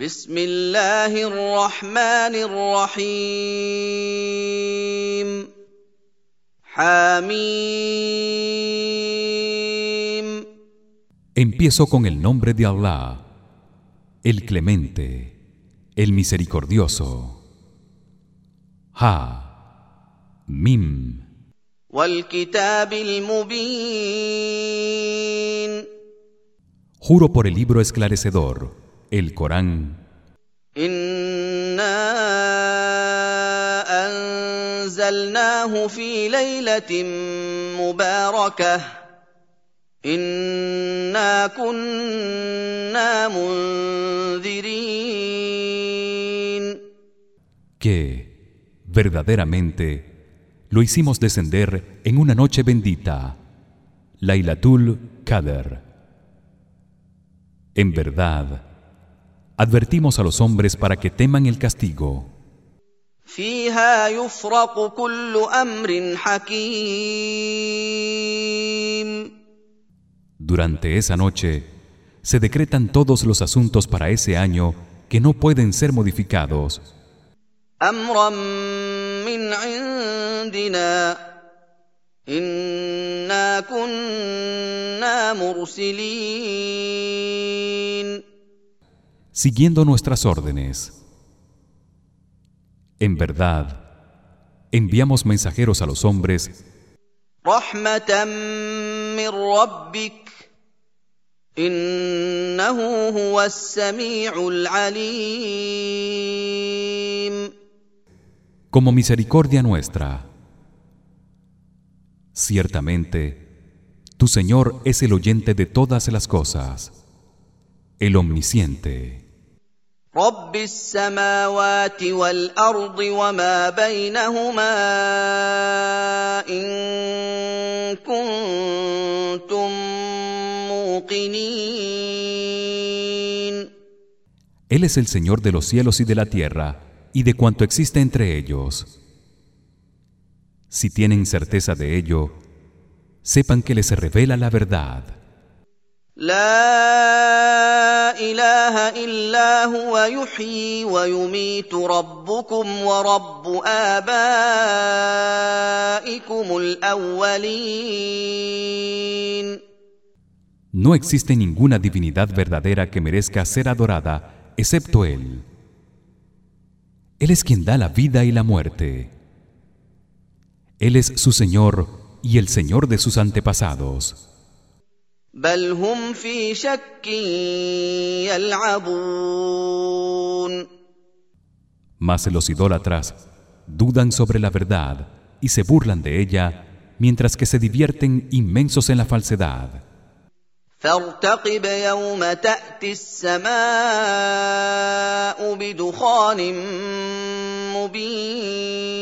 بسم الله الرحمن الرحيم حميم Empiezo con el nombre de Allah, el Clemente, el Misericordioso. Ha, Mim. والكتاب المبين Juro por el libro esclarecedor, el Corán. Inna anzalnahu fi laylatin mubarakah. Inna kunna munzirin. Que verdaderamente lo hicimos descender en una noche bendita. Lailatul Qadr. En verdad, Advertimos a los hombres para que teman el castigo. Durante esa noche se decretan todos los asuntos para ese año que no pueden ser modificados siguiendo nuestras órdenes. En verdad, enviamos mensajeros a los hombres como misericordia nuestra. Ciertamente, tu Señor es el oyente de todas las cosas, el omnisciente. رب السماوات والارض وما بينهما ان كنتم موقنين Él es el Señor de los cielos y de la tierra y de cuanto existe entre ellos. Si tienen certeza de ello, sepan que les revela la verdad. لا اله الا هو يحيي ويميت ربكم ورب ابائكم الاولين No existe ninguna divinidad verdadera que merezca ser adorada excepto él. Él es quien da la vida y la muerte. Él es su Señor y el Señor de sus antepasados. بل هم في شك يلعبون Mas los idólatras dudan sobre la verdad y se burlan de ella mientras que se divierten inmensos en la falsedad. فارتقب يوم تاتي السماء بدخان مبين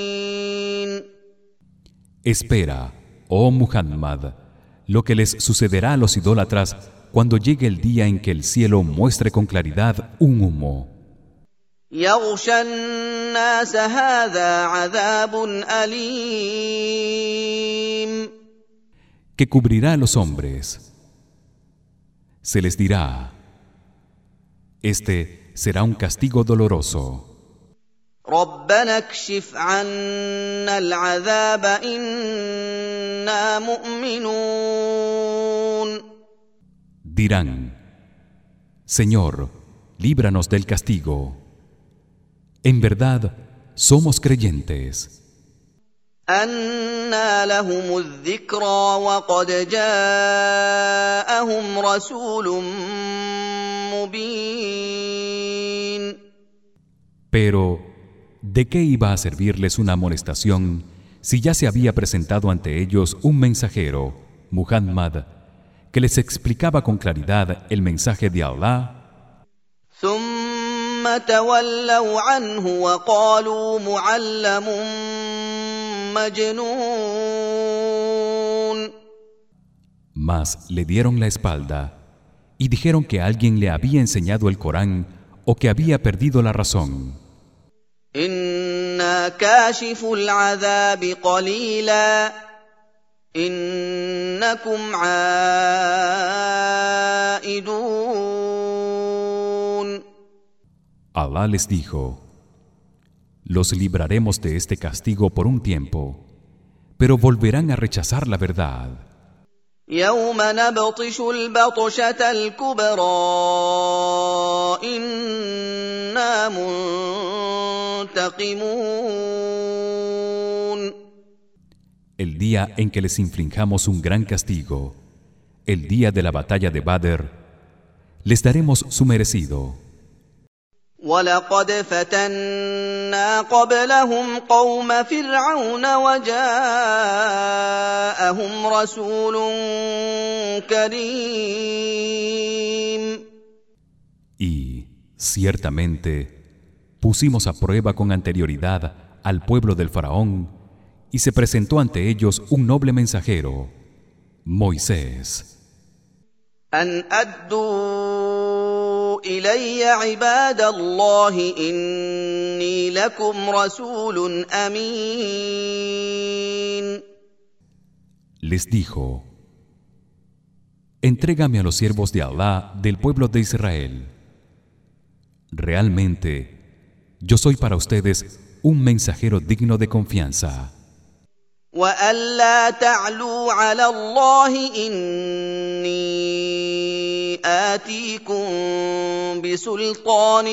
Espera, oh Muhammad, lo que les sucederá a los idólatras cuando llegue el día en que el cielo muestre con claridad un humo. Que cubrirá a los hombres. Se les dirá, este será un castigo doloroso. ربنا اكشف عنا العذاب أنا مؤمنون Dirán: Señor, líbranos del castigo. En verdad, somos creyentes. أنى لهم الذكرى وقد جاءهم رسول مبين Pero ¿de qué iba a servirles una amonestación si ya se había presentado ante ellos un mensajero, Muhammad, que les explicaba con claridad el mensaje de Allah? Mas le dieron la espalda y dijeron que alguien le había enseñado el Corán o que había perdido la razón. انا كاشف العذاب قليلا انكم عائدون Allah les dijo Los libraremos de este castigo por un tiempo pero volverán a rechazar la verdad يوم نبطش البطشة الكبرى إنا منتقمون el día en que les infringamos un gran castigo el día de la batalla de Badr les daremos su merecido ولقد فتنا قبلهم قوم فرعون وجاءهم رسول كريم y ciertamente pusimos a prueba con anterioridad al pueblo del faraón y se presentó ante ellos un noble mensajero Moisés أن أدوا إلي عباد الله إني لكم رسول أمين les dijo Entrégame a los siervos de Allah del pueblo de Israel Realmente yo soy para ustedes un mensajero digno de confianza وألا تعلوا على الله إني آتيكم بسلطان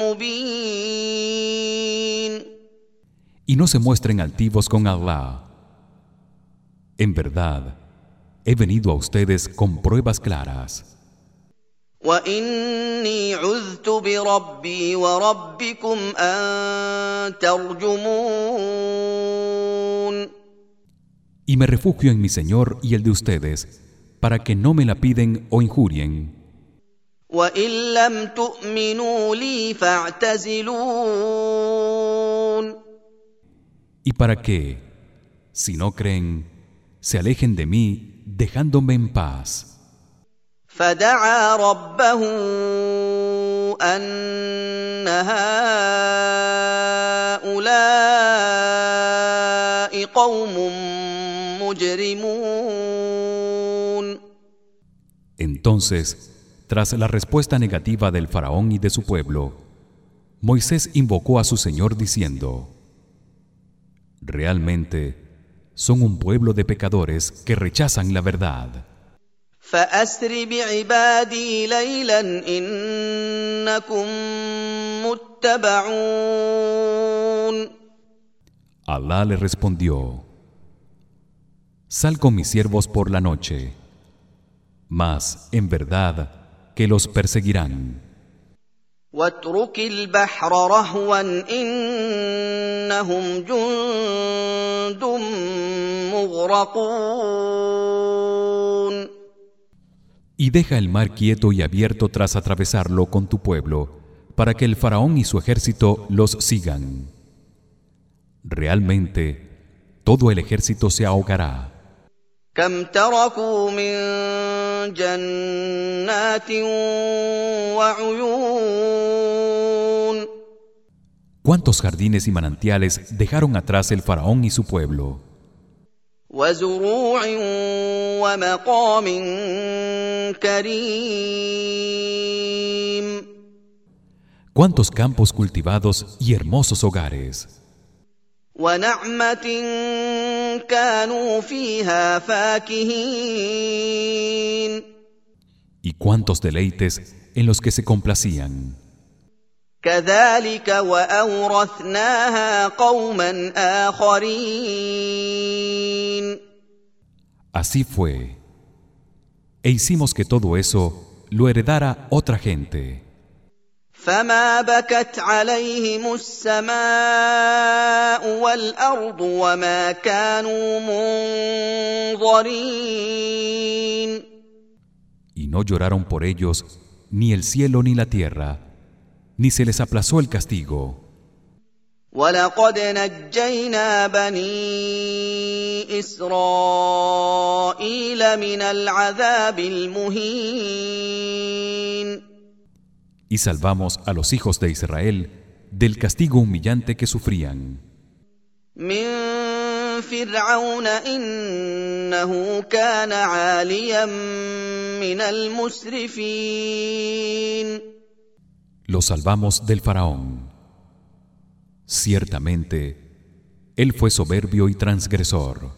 مبين y no se muestren altivos con Allah En verdad he venido a ustedes con pruebas claras واني عذت بربي وربكم ان ترجمون y me refugio en mi Señor y el de ustedes para que no me la piden o injurien وان لم تؤمنوا لي فاعتزلون y para que si no creen se alejen de mí dejándome en paz فدعا ربه ان هؤلاء قوم مجرمون Entonces, tras la respuesta negativa del faraón y de su pueblo, Moisés invocó a su Señor diciendo: Realmente son un pueblo de pecadores que rechazan la verdad. Alá le respondió: Sal con mis siervos por la noche mas en verdad que los perseguirán. واترك البحر رهوا انهم جند مغرقون Y deja el mar quieto y abierto tras atravesarlo con tu pueblo, para que el faraón y su ejército los sigan. Realmente todo el ejército se ahogará. كم تركوا من جنات وعيون ¿Cuántos jardines y manantiales dejaron atrás el faraón y su pueblo? وزروع ومقام كريم ¿Cuántos campos cultivados y hermosos hogares? ونعمه كانوا فيها فاكهين ¿Y cuántos deleites en los que se complacían? كذلك واورثناها قوما اخرين Así fue. E hicimos que todo eso lo heredara otra gente. فما بكت عليهم السماء والارض وما كانوا منظرين Y no lloraron por ellos ni el cielo ni la tierra, ni se les aplazó el castigo. ولقد نجينا بني اسرائيل من العذاب المهين Y salvamos a los hijos de Israel del castigo humillante que sufrían. من فرعون انه كان عاليا من المسرفين lo salvamos del faraón ciertamente él fue soberbio y transgresor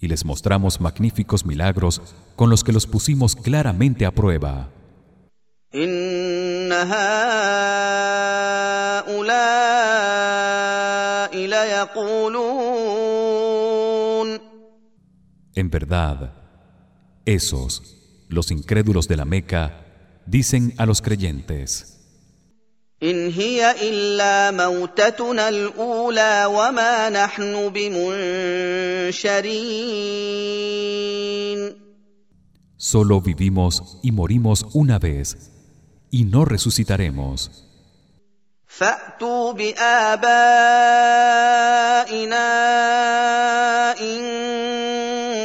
y les mostramos magníficos milagros con los que los pusimos claramente a prueba. En verdad, esos, los incrédulos de la Meca, dicen a los creyentes, إن هي إلا موتتنا الأولى وما نحن بمنشرين Solo vivimos y morimos una vez y no resucitaremos. فأتوا بآبائنا إن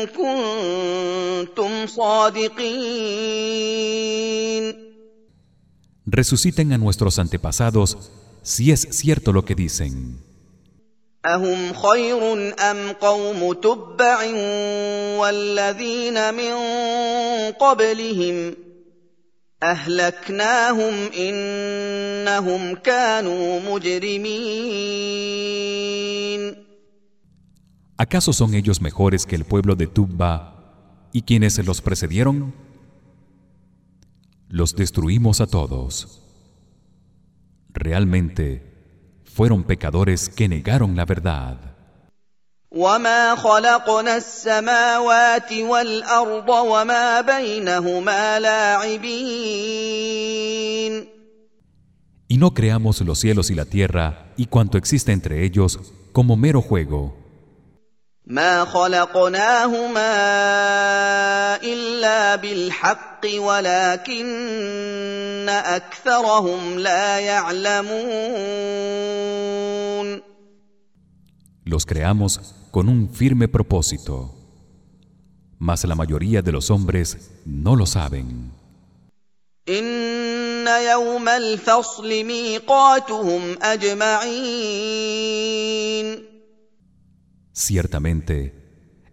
كنتم صادقين Resuciten a nuestros antepasados si es cierto lo que dicen. أهم خير أم قوم تبع والذين من قبلهم أهلكناهم إنهم كانوا مجرمين ¿Acaso son ellos mejores que el pueblo de Tubba y quienes los precedieron? Los destruimos a todos. Realmente fueron pecadores que negaron la verdad. وما خلقنا السماوات والأرض وما بينهما لاعبين Y no creamos los cielos y la tierra y cuanto existe entre ellos como mero juego. ما خلقناهما الا بالحق ولكن اكثرهم لا يعلمون Los creamos con un firme propósito, mas la mayoría de los hombres no lo saben. ان يوم الفصل ميقاتهم اجمعين Ciertamente,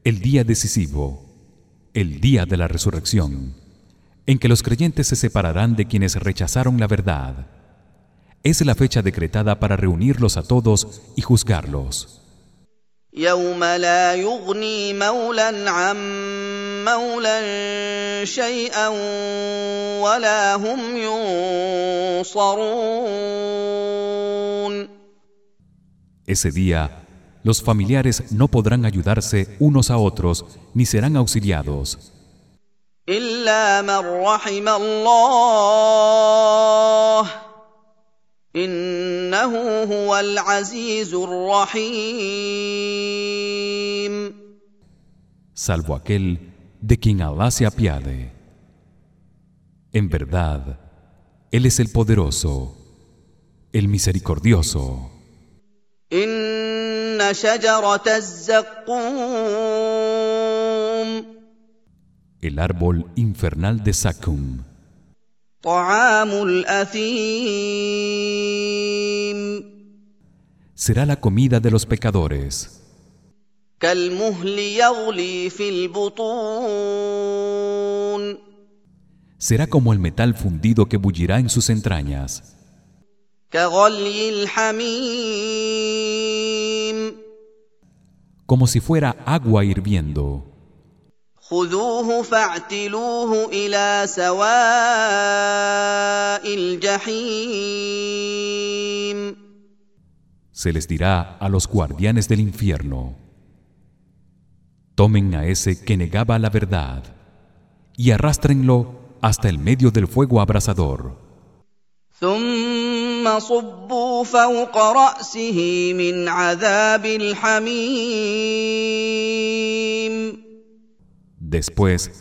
el día decisivo, el día de la resurrección, en que los creyentes se separarán de quienes rechazaron la verdad, es la fecha decretada para reunirlos a todos y juzgarlos. يوم لا يغني مولى عن مولى شيئا ولا هم ينصرون Ese día los familiares no podrán ayudarse unos a otros ni serán auxiliados الا من رحم الله انه هو العزيز الرحيم salvo aquel de quien Allah se apiade en verdad él es el poderoso el misericordioso ان شجره الزقوم el árbol infernal de Sakum طعام الاثيم será la comida de los pecadores كالمهل يغلي في البطون será como el metal fundido que bullirá en sus entrañas كغلي الحميم como si fuera agua hirviendo خذوه فاعتلوه الى سواء الجحيم se les dirá a los guardianes del infierno tomen a ese que negaba la verdad y arrástrenlo hasta el medio del fuego abrasador ثم صبوا فوق راسه من عذاب الحميم después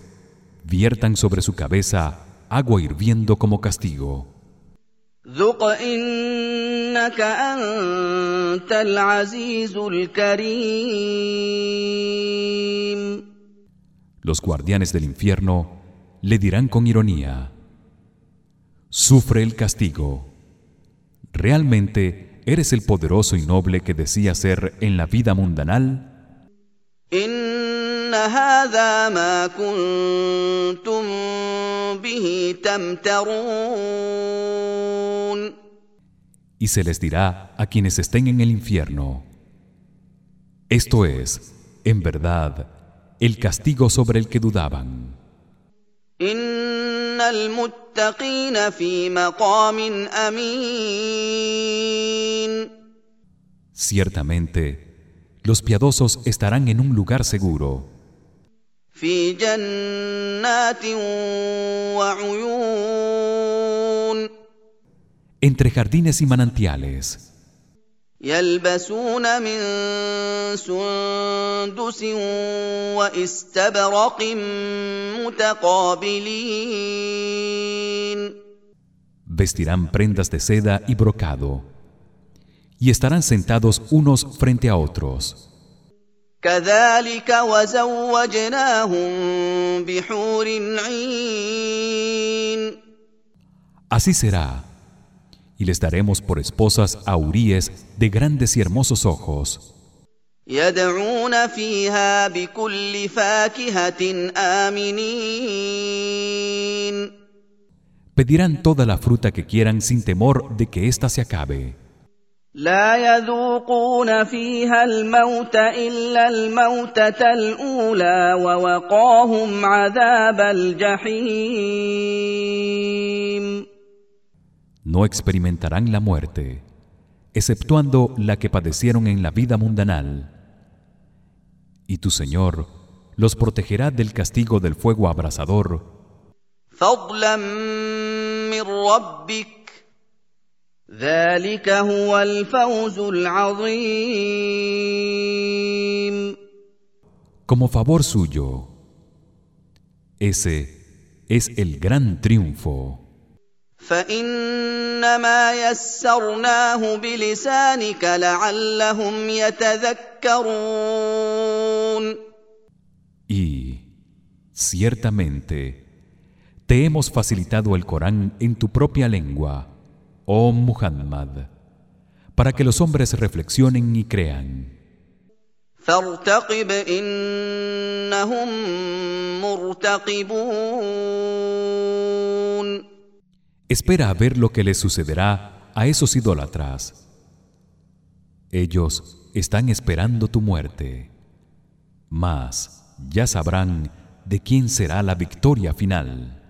viertan sobre su cabeza agua hirviendo como castigo ذق انك إنك أنت العزيز الكريم Los guardianes del infierno le dirán con ironía: Sufre el castigo. realmente eres el poderoso y noble que decía ser en la vida mundanal? Y se les dirá a quienes estén en el infierno. Esto es, en verdad, el castigo sobre el que dudaban. إن المتقين في مقام أمين Ciertamente, los piadosos estarán en un lugar seguro, في جنات وعيون entre jardines y manantiales. يلبسون من سندس واستبرق متقابلين Vestirán prendas de seda y brocado, y estarán sentados unos frente a otros. كذلك وزوجناهم بحور عين Así será, y les daremos por esposas a huríes de grandes y hermosos ojos. يدعون فيها بكل فاكهة آمنين Pedirán toda la fruta que quieran sin temor de que ésta se acabe. لا يذوقون فيها الموت إلا الموتة الأولى ووقاهم عذاب الجحيم no experimentarán la muerte exceptuando la que padecieron en la vida mundanal. Y tu Señor los protegerá del castigo del fuego abrasador. como favor suyo ese es el gran triunfo. فانما يسرناه بلسانك لعلهم يتذكرون Y ciertamente te hemos facilitado el Corán en tu propia lengua, oh Muhammad, para que los hombres reflexionen y crean. فارتقب انهم مرتقبون Espera a ver lo que les sucederá a esos idólatras. Ellos están esperando tu muerte. Mas ya sabrán de quién será la victoria final.